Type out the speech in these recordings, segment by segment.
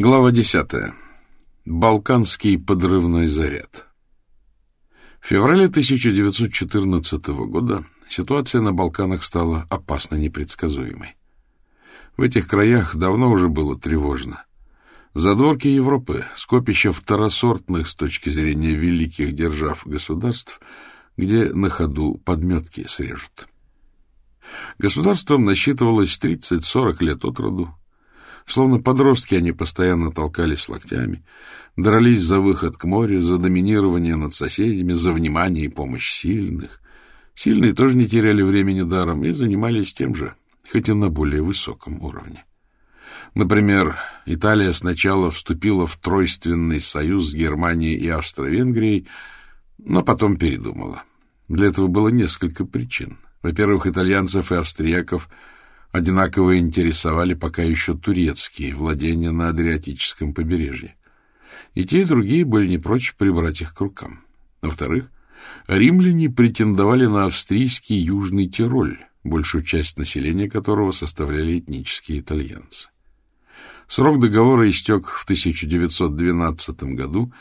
Глава 10. Балканский подрывной заряд. В феврале 1914 года ситуация на Балканах стала опасно непредсказуемой. В этих краях давно уже было тревожно. Задворки Европы, скопища второсортных с точки зрения великих держав государств, где на ходу подметки срежут. Государством насчитывалось 30-40 лет от роду, Словно подростки они постоянно толкались локтями, дрались за выход к морю, за доминирование над соседями, за внимание и помощь сильных. Сильные тоже не теряли времени даром и занимались тем же, хоть и на более высоком уровне. Например, Италия сначала вступила в тройственный союз с Германией и Австро-Венгрией, но потом передумала. Для этого было несколько причин. Во-первых, итальянцев и австрияков – одинаково интересовали пока еще турецкие владения на Адриатическом побережье. И те, и другие были не прочь прибрать их к рукам. Во-вторых, римляне претендовали на австрийский Южный Тироль, большую часть населения которого составляли этнические итальянцы. Срок договора истек в 1912 году,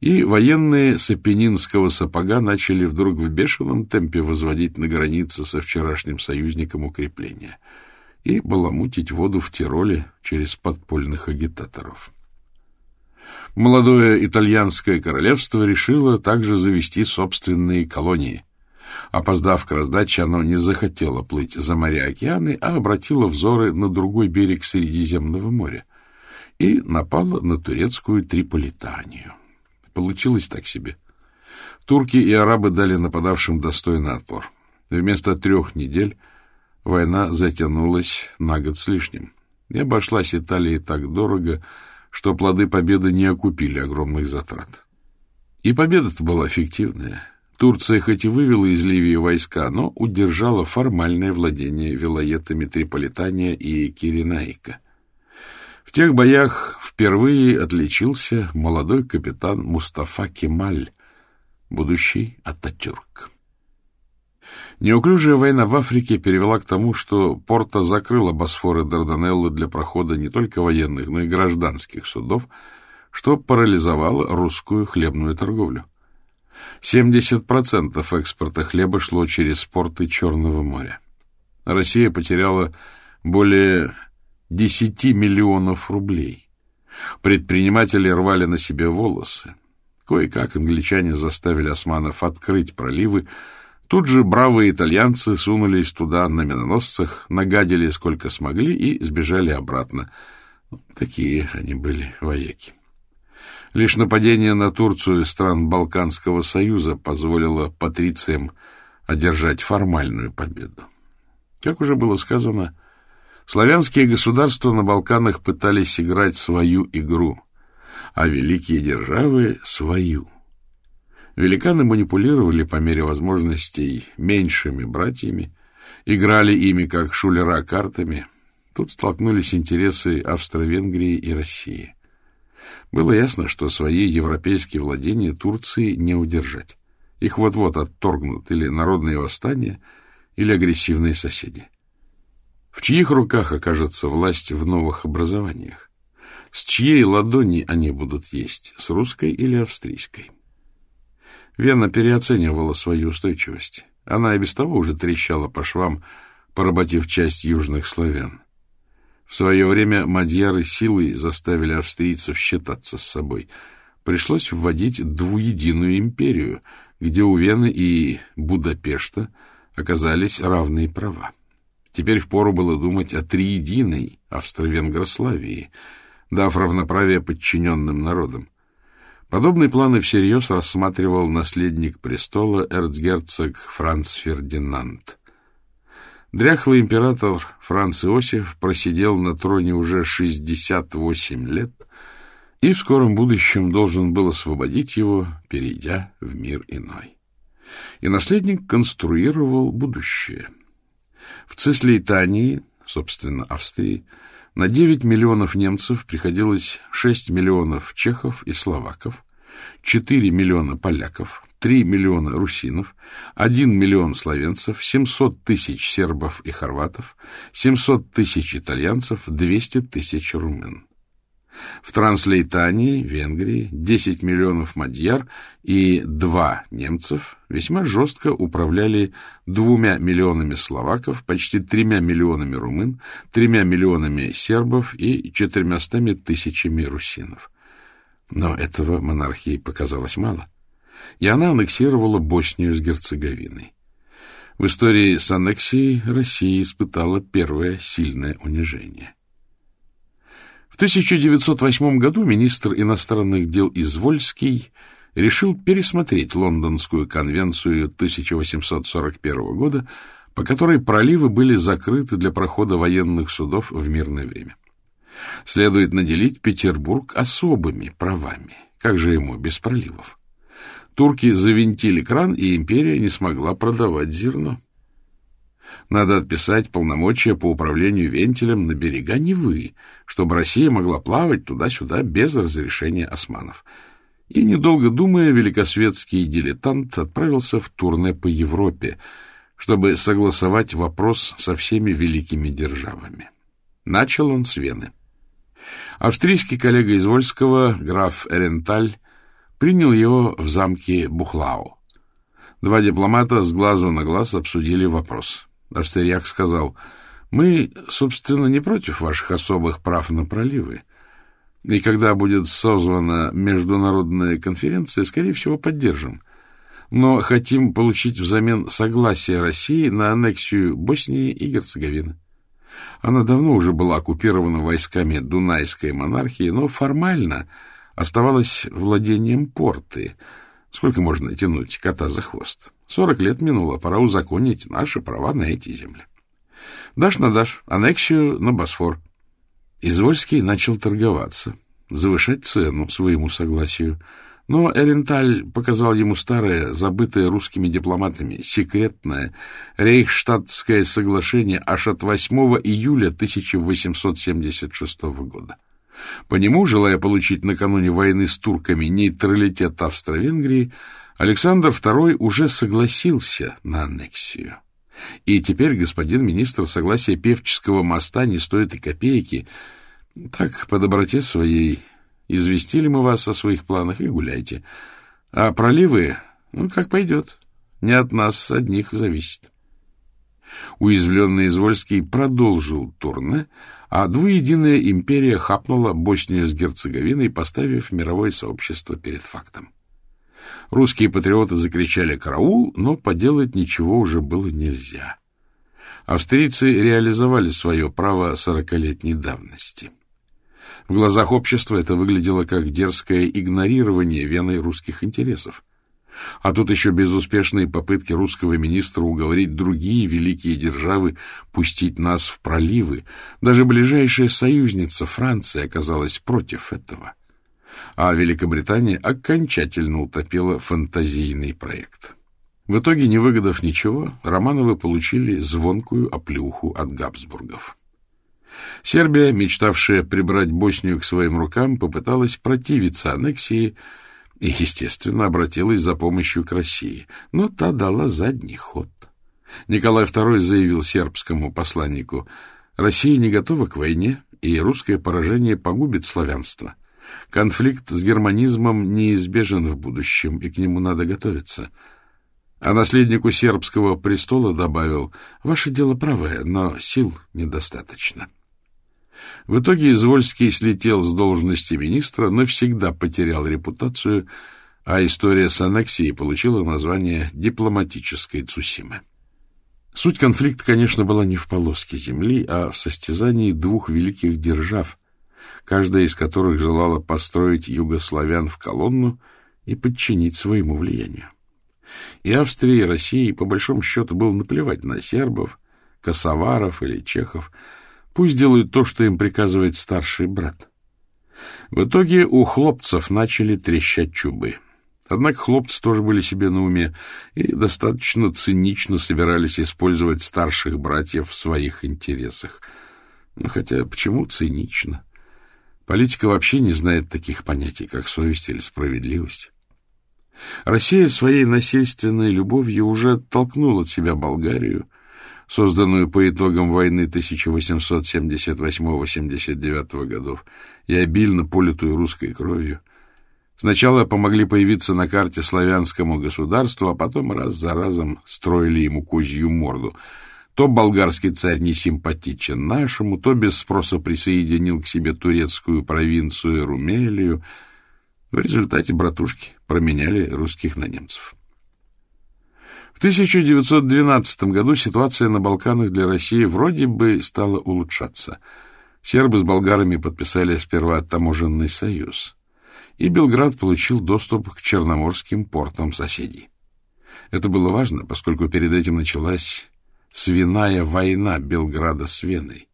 и военные с Апеннинского сапога начали вдруг в бешеном темпе возводить на границе со вчерашним союзником укрепления — и баламутить воду в Тироле через подпольных агитаторов. Молодое итальянское королевство решило также завести собственные колонии. Опоздав к раздаче, оно не захотело плыть за моря-океаны, а обратило взоры на другой берег Средиземного моря и напало на турецкую Триполитанию. Получилось так себе. Турки и арабы дали нападавшим достойный отпор. Вместо трех недель Война затянулась на год с лишним и обошлась Италии так дорого, что плоды победы не окупили огромных затрат. И победа-то была эффективная. Турция хоть и вывела из Ливии войска, но удержала формальное владение вилоетами Триполитания и Киренаика. В тех боях впервые отличился молодой капитан Мустафа Кемаль, будущий Ататюрк. Неуклюжая война в Африке привела к тому, что Порта закрыла Босфор и Дарданеллы для прохода не только военных, но и гражданских судов, что парализовало русскую хлебную торговлю. 70% экспорта хлеба шло через порты Черного моря. Россия потеряла более 10 миллионов рублей. Предприниматели рвали на себе волосы. Кое-как англичане заставили османов открыть проливы, Тут же бравые итальянцы сунулись туда на миноносцах, нагадили сколько смогли и сбежали обратно. Такие они были вояки. Лишь нападение на Турцию стран Балканского союза позволило патрициям одержать формальную победу. Как уже было сказано, славянские государства на Балканах пытались играть свою игру, а великие державы — свою — Великаны манипулировали по мере возможностей меньшими братьями, играли ими как шулера картами. Тут столкнулись интересы Австро-Венгрии и России. Было ясно, что свои европейские владения Турции не удержать. Их вот-вот отторгнут или народные восстания, или агрессивные соседи. В чьих руках окажется власть в новых образованиях? С чьей ладони они будут есть, с русской или австрийской? Вена переоценивала свою устойчивость. Она и без того уже трещала по швам, поработив часть южных славян. В свое время мадьяры силой заставили австрийцев считаться с собой. Пришлось вводить двуединую империю, где у Вены и Будапешта оказались равные права. Теперь впору было думать о триединой Австро-Венгрославии, дав равноправие подчиненным народам. Подобные планы всерьез рассматривал наследник престола эрцгерцог Франц Фердинанд. Дряхлый император Франц Иосиф просидел на троне уже 68 лет и в скором будущем должен был освободить его, перейдя в мир иной. И наследник конструировал будущее. В Цислейтании, собственно, Австрии, на 9 миллионов немцев приходилось 6 миллионов чехов и словаков, 4 миллиона поляков, 3 миллиона русинов, 1 миллион словенцев, 700 тысяч сербов и хорватов, 700 тысяч итальянцев, 200 тысяч румын. В Транслейтании, Венгрии, 10 миллионов мадьяр и 2 немцев весьма жестко управляли двумя миллионами словаков, почти тремя миллионами румын, тремя миллионами сербов и четырьмястами тысячами русинов. Но этого монархии показалось мало, и она аннексировала Боснию с Герцеговиной. В истории с аннексией Россия испытала первое сильное унижение. 1908 году министр иностранных дел Извольский решил пересмотреть Лондонскую конвенцию 1841 года, по которой проливы были закрыты для прохода военных судов в мирное время. Следует наделить Петербург особыми правами. Как же ему без проливов? Турки завинтили кран, и империя не смогла продавать зерно. Надо отписать полномочия по управлению вентилем на берега Невы, чтобы Россия могла плавать туда-сюда без разрешения османов. И, недолго думая, великосветский дилетант отправился в турне по Европе, чтобы согласовать вопрос со всеми великими державами. Начал он с Вены. Австрийский коллега из Вольского, граф Эренталь, принял его в замке Бухлау. Два дипломата с глазу на глаз обсудили вопрос. Австрияк сказал, «Мы, собственно, не против ваших особых прав на проливы. И когда будет созвана международная конференция, скорее всего, поддержим. Но хотим получить взамен согласие России на аннексию Боснии и Герцеговины. Она давно уже была оккупирована войсками Дунайской монархии, но формально оставалась владением порты. Сколько можно тянуть кота за хвост?» Сорок лет минуло, пора узаконить наши права на эти земли. Дашь на дашь, аннексию на Босфор. Извольский начал торговаться, завышать цену своему согласию. Но Эренталь показал ему старое, забытое русскими дипломатами, секретное Рейхштадтское соглашение аж от 8 июля 1876 года. По нему, желая получить накануне войны с турками нейтралитет Австро-Венгрии, Александр II уже согласился на аннексию. И теперь, господин министр, согласие Певческого моста не стоит и копейки. Так, по доброте своей, известили мы вас о своих планах и гуляйте. А проливы, ну, как пойдет, не от нас одних зависит. Уязвленный Извольский продолжил турне, а двуединая империя хапнула Боснию с Герцеговиной, поставив мировое сообщество перед фактом. Русские патриоты закричали «караул», но поделать ничего уже было нельзя. Австрийцы реализовали свое право сорокалетней давности. В глазах общества это выглядело как дерзкое игнорирование Веной русских интересов. А тут еще безуспешные попытки русского министра уговорить другие великие державы пустить нас в проливы. Даже ближайшая союзница Франция оказалась против этого а Великобритания окончательно утопила фантазийный проект. В итоге, не выгодав ничего, Романовы получили звонкую оплюху от Габсбургов. Сербия, мечтавшая прибрать Боснию к своим рукам, попыталась противиться аннексии и, естественно, обратилась за помощью к России, но та дала задний ход. Николай II заявил сербскому посланнику, «Россия не готова к войне, и русское поражение погубит славянство». Конфликт с германизмом неизбежен в будущем, и к нему надо готовиться. А наследнику сербского престола добавил, «Ваше дело правое, но сил недостаточно». В итоге Извольский слетел с должности министра, навсегда потерял репутацию, а история с аннексией получила название дипломатической Цусимы. Суть конфликта, конечно, была не в полоске земли, а в состязании двух великих держав, каждая из которых желала построить югославян в колонну и подчинить своему влиянию. И Австрии, и России, по большому счету, было наплевать на сербов, косоваров или чехов. Пусть делают то, что им приказывает старший брат. В итоге у хлопцев начали трещать чубы. Однако хлопцы тоже были себе на уме и достаточно цинично собирались использовать старших братьев в своих интересах. Ну, хотя почему цинично? Политика вообще не знает таких понятий, как совесть или справедливость. Россия своей насильственной любовью уже оттолкнула от себя Болгарию, созданную по итогам войны 1878-79 годов и обильно политую русской кровью, сначала помогли появиться на карте славянскому государству, а потом раз за разом строили ему козью морду. То болгарский царь не симпатичен нашему, то без спроса присоединил к себе турецкую провинцию Румелию. В результате братушки променяли русских на немцев. В 1912 году ситуация на Балканах для России вроде бы стала улучшаться. Сербы с болгарами подписали сперва таможенный союз, и Белград получил доступ к черноморским портам соседей. Это было важно, поскольку перед этим началась свиная война Белграда с Веной.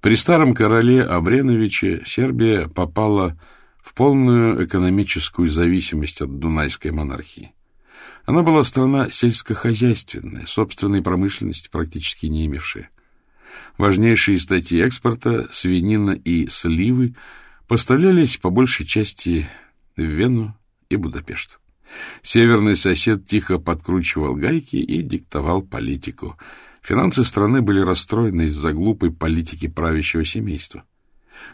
При старом короле Абреновиче Сербия попала в полную экономическую зависимость от Дунайской монархии. Она была страна сельскохозяйственная, собственной промышленности практически не имевшая. Важнейшие статьи экспорта, свинина и сливы, поставлялись по большей части в Вену и Будапешт. Северный сосед тихо подкручивал гайки и диктовал политику. Финансы страны были расстроены из-за глупой политики правящего семейства.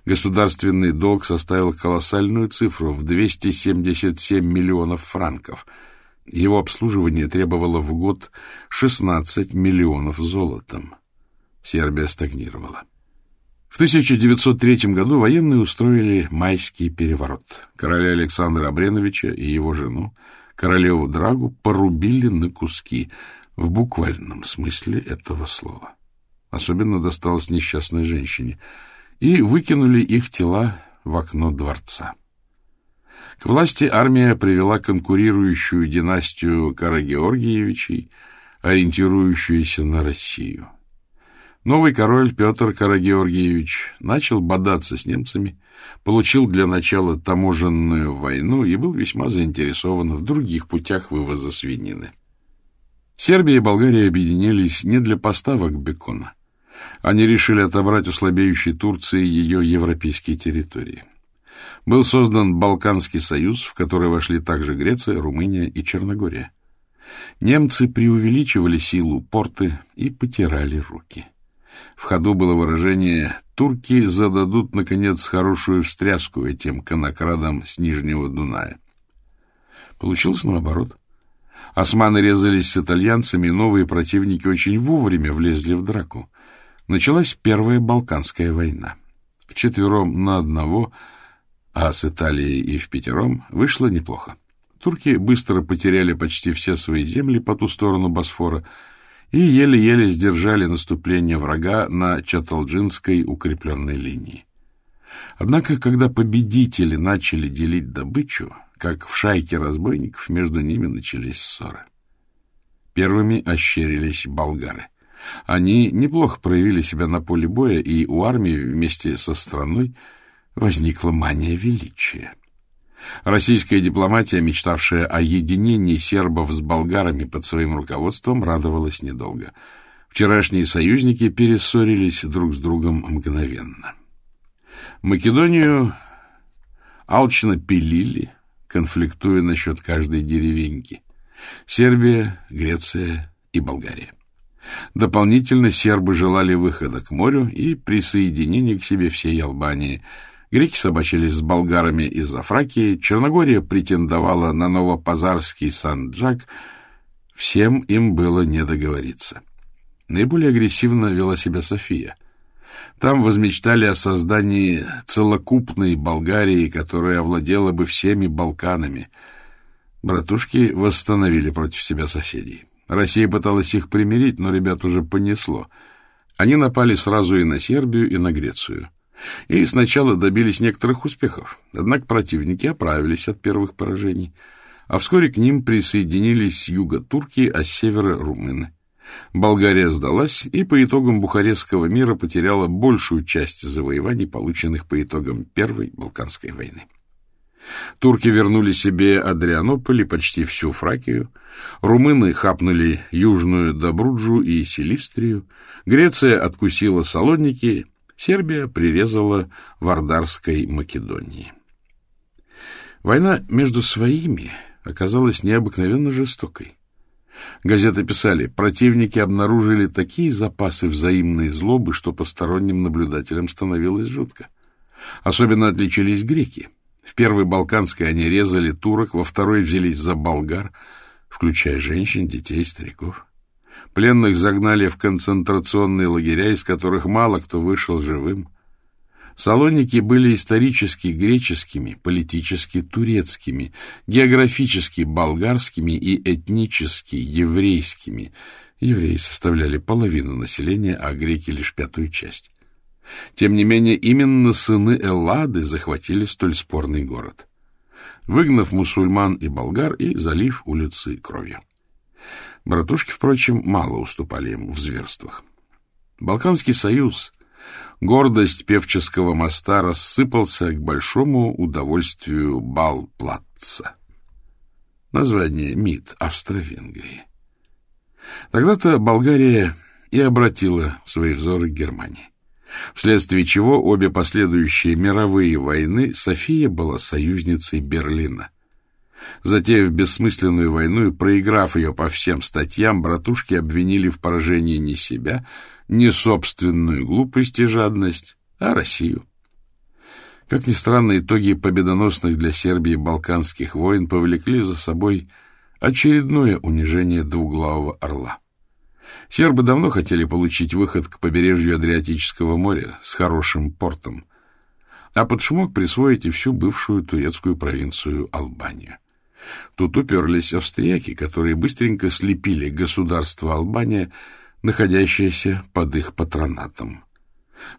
Государственный долг составил колоссальную цифру в 277 миллионов франков – его обслуживание требовало в год 16 миллионов золотом. Сербия стагнировала. В 1903 году военные устроили майский переворот. Короля Александра Абреновича и его жену, королеву Драгу, порубили на куски в буквальном смысле этого слова. Особенно досталось несчастной женщине. И выкинули их тела в окно дворца. К власти армия привела конкурирующую династию Карагеоргиевичей, ориентирующуюся на Россию. Новый король Петр Карагеоргиевич начал бодаться с немцами, получил для начала таможенную войну и был весьма заинтересован в других путях вывоза свинины. Сербия и Болгария объединились не для поставок бекона. Они решили отобрать у слабеющей Турции ее европейские территории был создан Балканский союз, в который вошли также Греция, Румыния и Черногория. Немцы преувеличивали силу порты и потирали руки. В ходу было выражение «турки зададут, наконец, хорошую встряску этим конокрадам с Нижнего Дуная». Получилось наоборот. Османы резались с итальянцами, новые противники очень вовремя влезли в драку. Началась Первая Балканская война. Вчетвером на одного – а с Италией и в пятером вышло неплохо. Турки быстро потеряли почти все свои земли по ту сторону Босфора и еле-еле сдержали наступление врага на Чаталджинской укрепленной линии. Однако, когда победители начали делить добычу, как в шайке разбойников, между ними начались ссоры. Первыми ощерились болгары. Они неплохо проявили себя на поле боя, и у армии вместе со страной возникла мания величия. Российская дипломатия, мечтавшая о единении сербов с болгарами под своим руководством, радовалась недолго. Вчерашние союзники перессорились друг с другом мгновенно. Македонию алчно пилили, конфликтуя насчет каждой деревеньки. Сербия, Греция и Болгария. Дополнительно сербы желали выхода к морю и присоединения к себе всей Албании – Греки собачились с болгарами из-за Фракии, Черногория претендовала на новопазарский Сан-Джак. Всем им было не договориться. Наиболее агрессивно вела себя София. Там возмечтали о создании целокупной Болгарии, которая овладела бы всеми Балканами. Братушки восстановили против себя соседей. Россия пыталась их примирить, но ребят уже понесло. Они напали сразу и на Сербию, и на Грецию и сначала добились некоторых успехов, однако противники оправились от первых поражений, а вскоре к ним присоединились юга турки, а с севера румыны. Болгария сдалась и по итогам Бухарестского мира потеряла большую часть завоеваний, полученных по итогам Первой Балканской войны. Турки вернули себе Адрианополь и почти всю Фракию, румыны хапнули Южную Добруджу и Силистрию, Греция откусила Салоники, Сербия прирезала Вардарской Македонии. Война между своими оказалась необыкновенно жестокой. Газеты писали, противники обнаружили такие запасы взаимной злобы, что посторонним наблюдателям становилось жутко. Особенно отличились греки. В первой Балканской они резали турок, во второй взялись за болгар, включая женщин, детей, стариков. Пленных загнали в концентрационные лагеря, из которых мало кто вышел живым. Салоники были исторически греческими, политически турецкими, географически болгарскими и этнически еврейскими. Евреи составляли половину населения, а греки — лишь пятую часть. Тем не менее, именно сыны Эллады захватили столь спорный город, выгнав мусульман и болгар и залив улицы кровью. Братушки, впрочем, мало уступали им в зверствах. Балканский союз — гордость певческого моста рассыпался к большому удовольствию Балплатца. Название МИД Австро-Венгрии. Тогда-то Болгария и обратила свои взоры к Германии. Вследствие чего обе последующие мировые войны София была союзницей Берлина. Затеяв бессмысленную войну и проиграв ее по всем статьям, братушки обвинили в поражении не себя, не собственную глупость и жадность, а Россию. Как ни странно, итоги победоносных для Сербии Балканских войн повлекли за собой очередное унижение двуглавого орла. Сербы давно хотели получить выход к побережью Адриатического моря с хорошим портом, а под шумок присвоить и всю бывшую турецкую провинцию Албанию. Тут уперлись австрияки, которые быстренько слепили государство Албания, находящееся под их патронатом.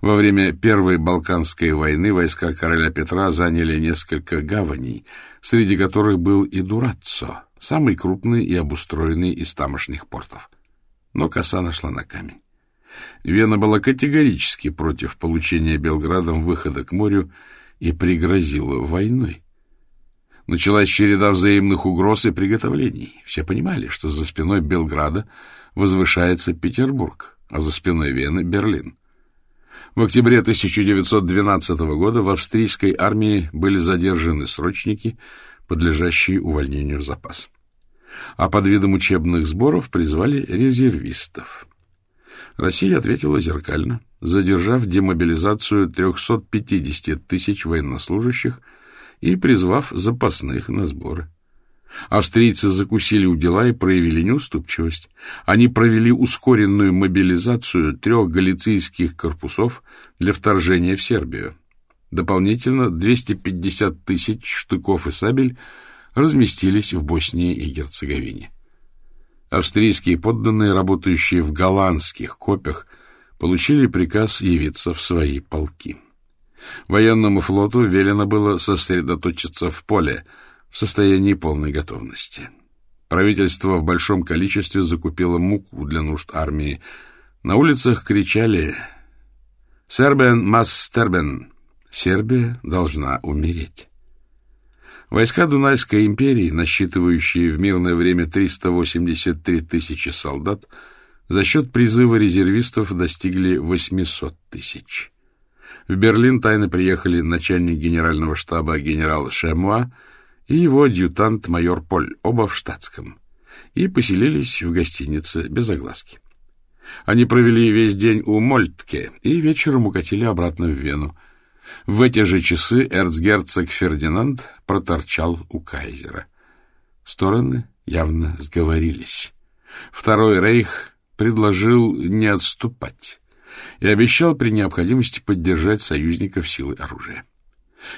Во время Первой Балканской войны войска короля Петра заняли несколько гаваней, среди которых был и Дураццо, самый крупный и обустроенный из тамошних портов. Но коса нашла на камень. Вена была категорически против получения Белградом выхода к морю и пригрозила войной. Началась череда взаимных угроз и приготовлений. Все понимали, что за спиной Белграда возвышается Петербург, а за спиной Вены — Берлин. В октябре 1912 года в австрийской армии были задержаны срочники, подлежащие увольнению в запас. А под видом учебных сборов призвали резервистов. Россия ответила зеркально, задержав демобилизацию 350 тысяч военнослужащих – и призвав запасных на сборы. Австрийцы закусили у дела и проявили неуступчивость. Они провели ускоренную мобилизацию трех галицийских корпусов для вторжения в Сербию. Дополнительно 250 тысяч штыков и сабель разместились в Боснии и Герцеговине. Австрийские подданные, работающие в голландских копях, получили приказ явиться в свои полки. Военному флоту велено было сосредоточиться в поле в состоянии полной готовности. Правительство в большом количестве закупило муку для нужд армии. На улицах кричали «Сербен мастербен!» Сербия должна умереть. Войска Дунайской империи, насчитывающие в мирное время 383 тысячи солдат, за счет призыва резервистов достигли 800 тысяч. В Берлин тайно приехали начальник генерального штаба генерал Шемуа и его адъютант майор Поль, оба в штатском, и поселились в гостинице без огласки. Они провели весь день у Мольтке и вечером укатили обратно в Вену. В эти же часы эрцгерцог Фердинанд проторчал у кайзера. Стороны явно сговорились. Второй рейх предложил не отступать и обещал при необходимости поддержать союзников силы оружия.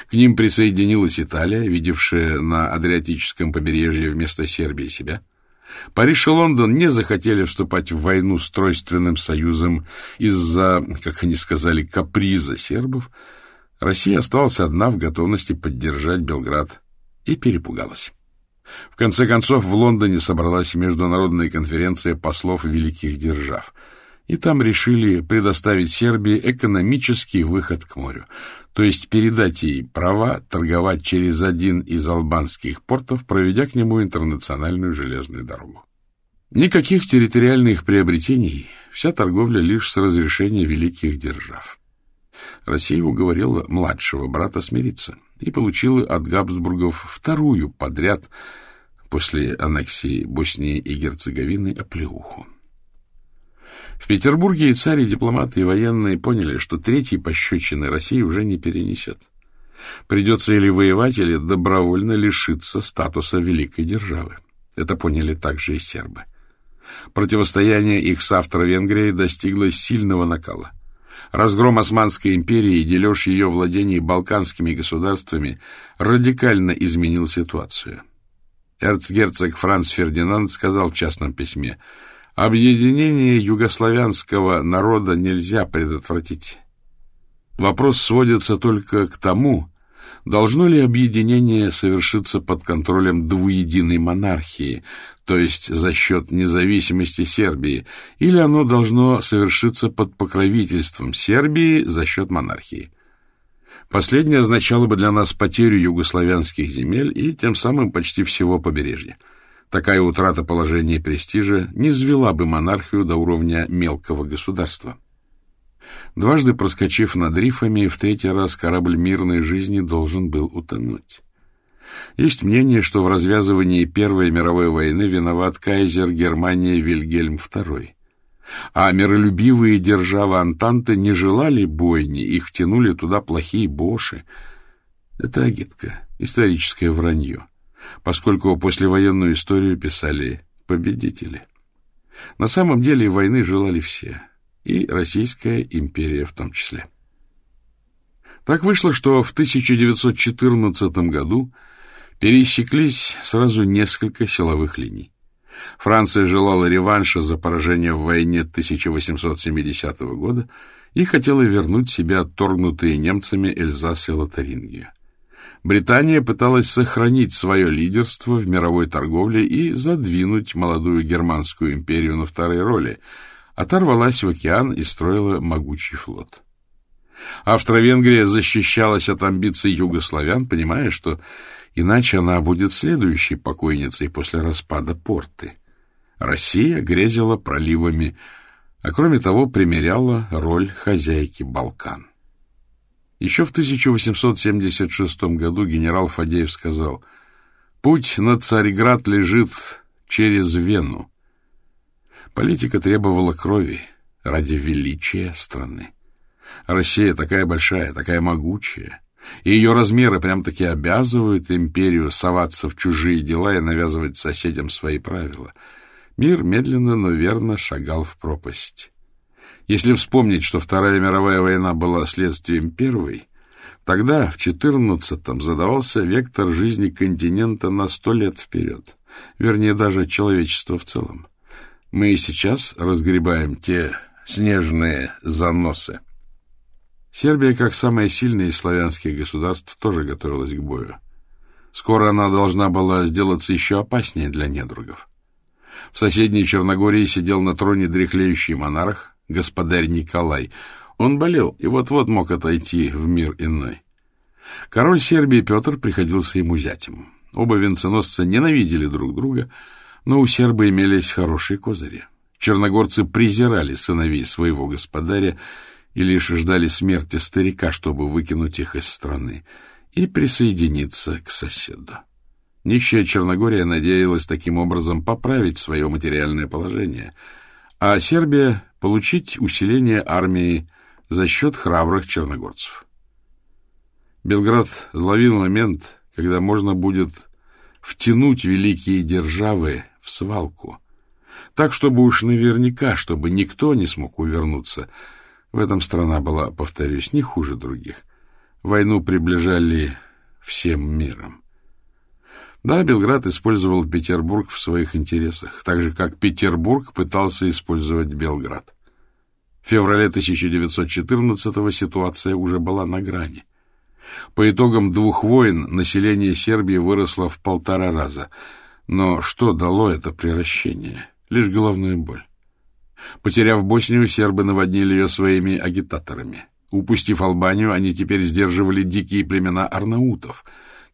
К ним присоединилась Италия, видевшая на Адриатическом побережье вместо Сербии себя. Париж и Лондон не захотели вступать в войну с Тройственным союзом из-за, как они сказали, каприза сербов. Россия осталась одна в готовности поддержать Белград и перепугалась. В конце концов, в Лондоне собралась международная конференция послов великих держав — и там решили предоставить Сербии экономический выход к морю, то есть передать ей права торговать через один из албанских портов, проведя к нему интернациональную железную дорогу. Никаких территориальных приобретений, вся торговля лишь с разрешения великих держав. Россия уговорила младшего брата смириться и получила от Габсбургов вторую подряд после аннексии Боснии и Герцеговины оплеуху. В Петербурге и цари, и дипломаты, и военные поняли, что третьей пощечины России уже не перенесет. Придется или воевать, или добровольно лишиться статуса великой державы. Это поняли также и сербы. Противостояние их с Австро-Венгрией достигло сильного накала. Разгром Османской империи и дележ ее владений балканскими государствами радикально изменил ситуацию. Эрцгерцог Франц Фердинанд сказал в частном письме, «Объединение югославянского народа нельзя предотвратить. Вопрос сводится только к тому, должно ли объединение совершиться под контролем двуединой монархии, то есть за счет независимости Сербии, или оно должно совершиться под покровительством Сербии за счет монархии. Последнее означало бы для нас потерю югославянских земель и тем самым почти всего побережья. Такая утрата положения и престижа не звела бы монархию до уровня мелкого государства. Дважды проскочив над рифами, в третий раз корабль мирной жизни должен был утонуть. Есть мнение, что в развязывании Первой мировой войны виноват кайзер Германии Вильгельм II. А миролюбивые державы Антанты не желали бойни, их втянули туда плохие боши. Это агитка, историческое вранье, поскольку послевоенную историю писали победители. На самом деле войны желали все, и Российская империя в том числе. Так вышло, что в 1914 году пересеклись сразу несколько силовых линий. Франция желала реванша за поражение в войне 1870 года и хотела вернуть себе отторгнутые немцами Эльзас и Лотарингию. Британия пыталась сохранить свое лидерство в мировой торговле и задвинуть молодую германскую империю на второй роли, оторвалась в океан и строила могучий флот. Австро-Венгрия защищалась от амбиций югославян, понимая, что Иначе она будет следующей покойницей после распада порты. Россия грезила проливами, а кроме того примеряла роль хозяйки Балкан. Еще в 1876 году генерал Фадеев сказал, «Путь на Царьград лежит через Вену». Политика требовала крови ради величия страны. Россия такая большая, такая могучая, и ее размеры прям-таки обязывают империю соваться в чужие дела и навязывать соседям свои правила. Мир медленно, но верно шагал в пропасть. Если вспомнить, что Вторая мировая война была следствием Первой, тогда, в четырнадцатом, задавался вектор жизни континента на сто лет вперед, вернее, даже человечества в целом. Мы и сейчас разгребаем те снежные заносы. Сербия, как самое сильное из славянских государств, тоже готовилась к бою. Скоро она должна была сделаться еще опаснее для недругов. В соседней Черногории сидел на троне дряхлеющий монарх, господарь Николай. Он болел и вот-вот мог отойти в мир иной. Король Сербии Петр приходился ему зятем. Оба венценосца ненавидели друг друга, но у серба имелись хорошие козыри. Черногорцы презирали сыновей своего господаря и лишь ждали смерти старика, чтобы выкинуть их из страны и присоединиться к соседу. Нищая Черногория надеялась таким образом поправить свое материальное положение, а Сербия — получить усиление армии за счет храбрых черногорцев. Белград ловил момент, когда можно будет втянуть великие державы в свалку, так, чтобы уж наверняка, чтобы никто не смог увернуться — в этом страна была, повторюсь, не хуже других. Войну приближали всем миром. Да, Белград использовал Петербург в своих интересах, так же, как Петербург пытался использовать Белград. В феврале 1914-го ситуация уже была на грани. По итогам двух войн население Сербии выросло в полтора раза. Но что дало это превращение? Лишь головную боль. Потеряв Боснию, сербы наводнили ее своими агитаторами. Упустив Албанию, они теперь сдерживали дикие племена арнаутов,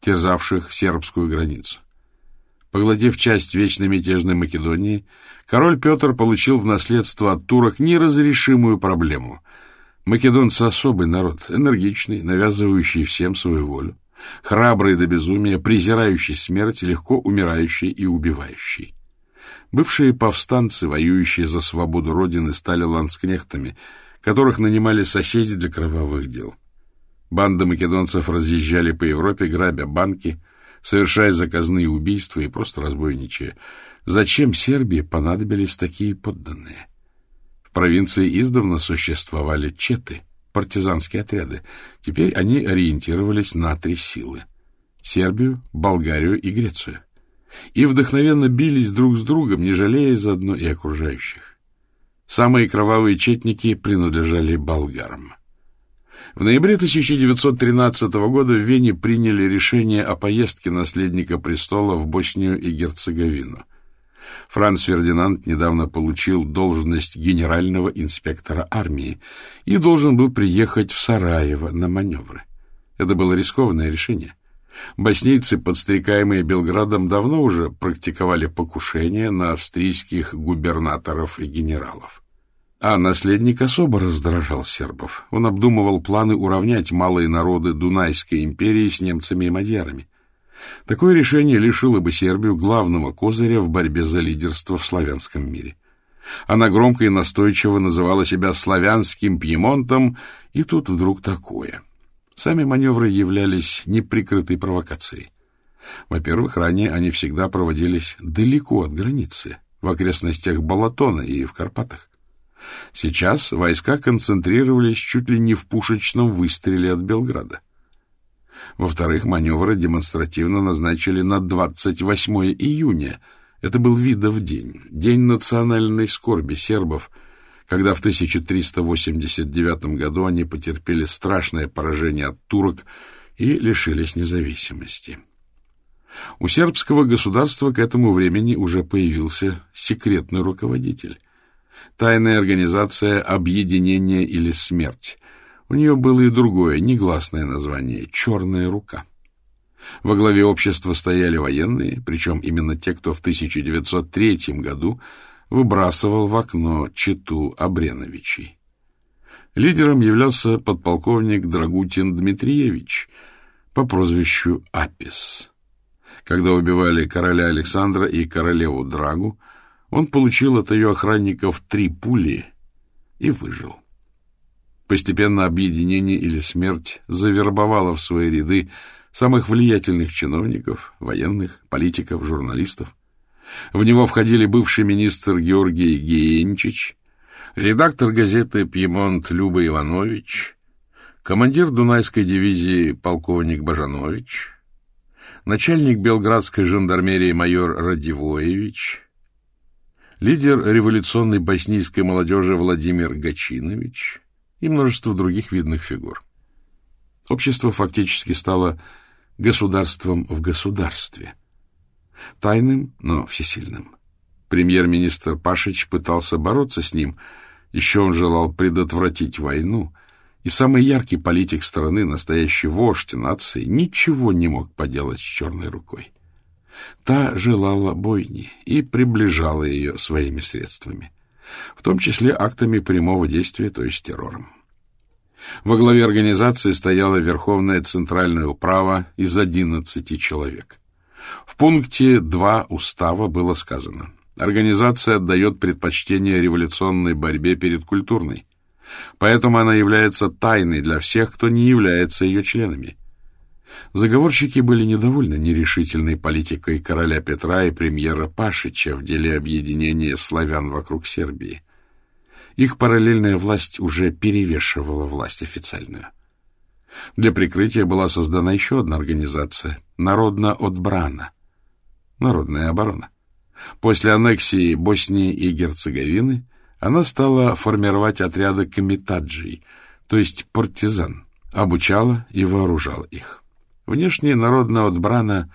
терзавших сербскую границу. Поглотив часть вечно мятежной Македонии, король Петр получил в наследство от турок неразрешимую проблему. Македонцы — особый народ, энергичный, навязывающий всем свою волю. храбрый до безумия, презирающий смерть, легко умирающий и убивающий. Бывшие повстанцы, воюющие за свободу Родины, стали ланскнехтами, которых нанимали соседи для кровавых дел. Банды македонцев разъезжали по Европе, грабя банки, совершая заказные убийства и просто разбойничая. Зачем Сербии понадобились такие подданные? В провинции издавна существовали четы, партизанские отряды. Теперь они ориентировались на три силы — Сербию, Болгарию и Грецию. И вдохновенно бились друг с другом, не жалея заодно и окружающих. Самые кровавые четники принадлежали болгарам. В ноябре 1913 года в Вене приняли решение о поездке наследника престола в Боснию и Герцеговину. Франц Фердинанд недавно получил должность генерального инспектора армии и должен был приехать в Сараево на маневры. Это было рискованное решение. Боснийцы, подстрекаемые Белградом, давно уже практиковали покушения на австрийских губернаторов и генералов. А наследник особо раздражал сербов. Он обдумывал планы уравнять малые народы Дунайской империи с немцами и мадьярами. Такое решение лишило бы Сербию главного козыря в борьбе за лидерство в славянском мире. Она громко и настойчиво называла себя славянским Пьемонтом, и тут вдруг такое. Сами маневры являлись неприкрытой провокацией. Во-первых, ранее они всегда проводились далеко от границы, в окрестностях Балатона и в Карпатах. Сейчас войска концентрировались чуть ли не в пушечном выстреле от Белграда. Во-вторых, маневры демонстративно назначили на 28 июня. Это был Видов день, день национальной скорби сербов, когда в 1389 году они потерпели страшное поражение от турок и лишились независимости. У сербского государства к этому времени уже появился секретный руководитель — Тайная организация «Объединение или смерть». У нее было и другое, негласное название — «Черная рука». Во главе общества стояли военные, причем именно те, кто в 1903 году выбрасывал в окно читу Абреновичей. Лидером являлся подполковник Драгутин Дмитриевич по прозвищу Апис. Когда убивали короля Александра и королеву Драгу, он получил от ее охранников три пули и выжил. Постепенно объединение или смерть завербовало в свои ряды самых влиятельных чиновников, военных, политиков, журналистов. В него входили бывший министр Георгий Геенчич, редактор газеты «Пьемонт» Люба Иванович, командир Дунайской дивизии полковник Бажанович, начальник белградской жандармерии майор Радивоевич, лидер революционной боснийской молодежи Владимир Гачинович и множество других видных фигур. Общество фактически стало государством в государстве. Тайным, но всесильным. Премьер-министр Пашич пытался бороться с ним, еще он желал предотвратить войну, и самый яркий политик страны, настоящий вождь нации, ничего не мог поделать с черной рукой. Та желала бойни и приближала ее своими средствами, в том числе актами прямого действия, то есть террором. Во главе организации стояла Верховная Центральная Управа из 11 человек. В пункте 2 устава было сказано «Организация отдает предпочтение революционной борьбе перед культурной, поэтому она является тайной для всех, кто не является ее членами». Заговорщики были недовольны нерешительной политикой короля Петра и премьера Пашича в деле объединения славян вокруг Сербии. Их параллельная власть уже перевешивала власть официальную. Для прикрытия была создана еще одна организация — Народно-Отбрана, Народная оборона. После аннексии Боснии и Герцеговины она стала формировать отряды комитаджей, то есть партизан, обучала и вооружала их. Внешняя народная отбрана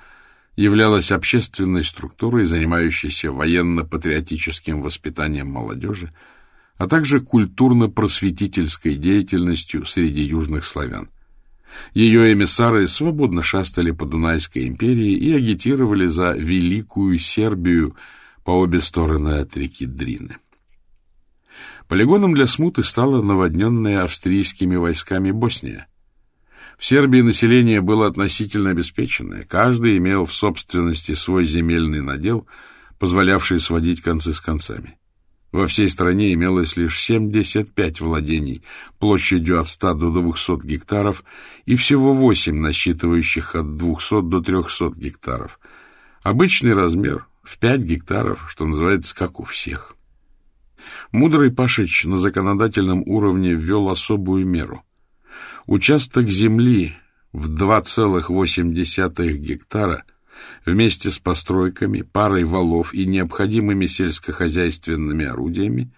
являлась общественной структурой, занимающейся военно-патриотическим воспитанием молодежи, а также культурно-просветительской деятельностью среди южных славян. Ее эмиссары свободно шастали по Дунайской империи и агитировали за Великую Сербию по обе стороны от реки Дрины. Полигоном для смуты стала наводненная австрийскими войсками Босния – В Сербии население было относительно обеспеченное. Каждый имел в собственности свой земельный надел, позволявший сводить концы с концами. Во всей стране имелось лишь 75 владений площадью от 100 до 200 гектаров и всего 8 насчитывающих от 200 до 300 гектаров. Обычный размер в 5 гектаров, что называется, как у всех. Мудрый Пашич на законодательном уровне ввел особую меру. Участок земли в 2,8 гектара вместе с постройками, парой валов и необходимыми сельскохозяйственными орудиями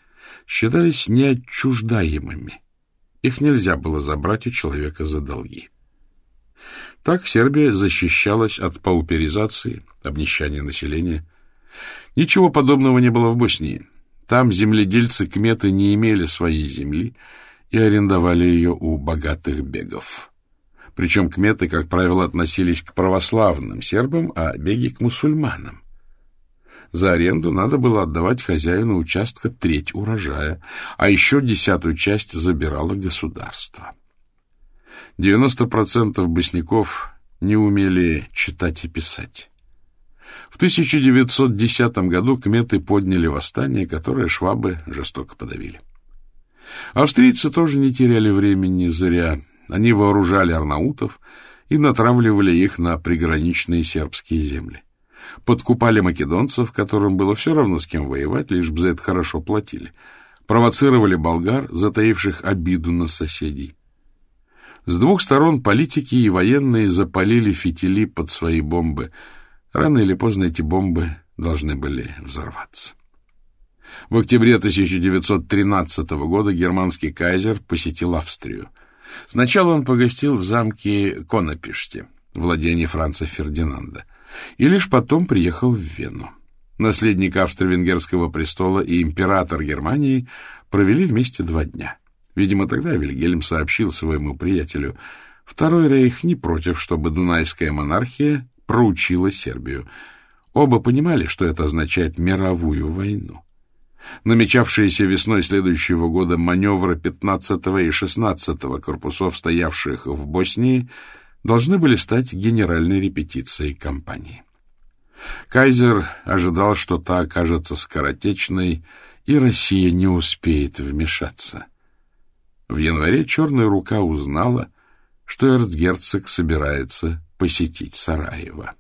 считались неотчуждаемыми. Их нельзя было забрать у человека за долги. Так Сербия защищалась от пауперизации, обнищания населения. Ничего подобного не было в Боснии. Там земледельцы-кметы не имели своей земли и арендовали ее у богатых бегов. Причем кметы, как правило, относились к православным сербам, а беги — к мусульманам. За аренду надо было отдавать хозяину участка треть урожая, а еще десятую часть забирало государство. 90% босняков не умели читать и писать. В 1910 году кметы подняли восстание, которое швабы жестоко подавили. Австрийцы тоже не теряли времени зря. Они вооружали арнаутов и натравливали их на приграничные сербские земли. Подкупали македонцев, которым было все равно с кем воевать, лишь бы за это хорошо платили. Провоцировали болгар, затаивших обиду на соседей. С двух сторон политики и военные запалили фитили под свои бомбы — Рано или поздно эти бомбы должны были взорваться. В октябре 1913 года германский кайзер посетил Австрию. Сначала он погостил в замке Конопиште, владении Франца Фердинанда, и лишь потом приехал в Вену. Наследник австро-венгерского престола и император Германии провели вместе два дня. Видимо, тогда Вильгельм сообщил своему приятелю, Второй рейх не против, чтобы Дунайская монархия проучила Сербию. Оба понимали, что это означает мировую войну. Намечавшиеся весной следующего года маневры 15 и 16 корпусов, стоявших в Боснии, должны были стать генеральной репетицией кампании. Кайзер ожидал, что та окажется скоротечной, и Россия не успеет вмешаться. В январе «Черная рука» узнала, что эрцгерцог собирается посетить Сараево.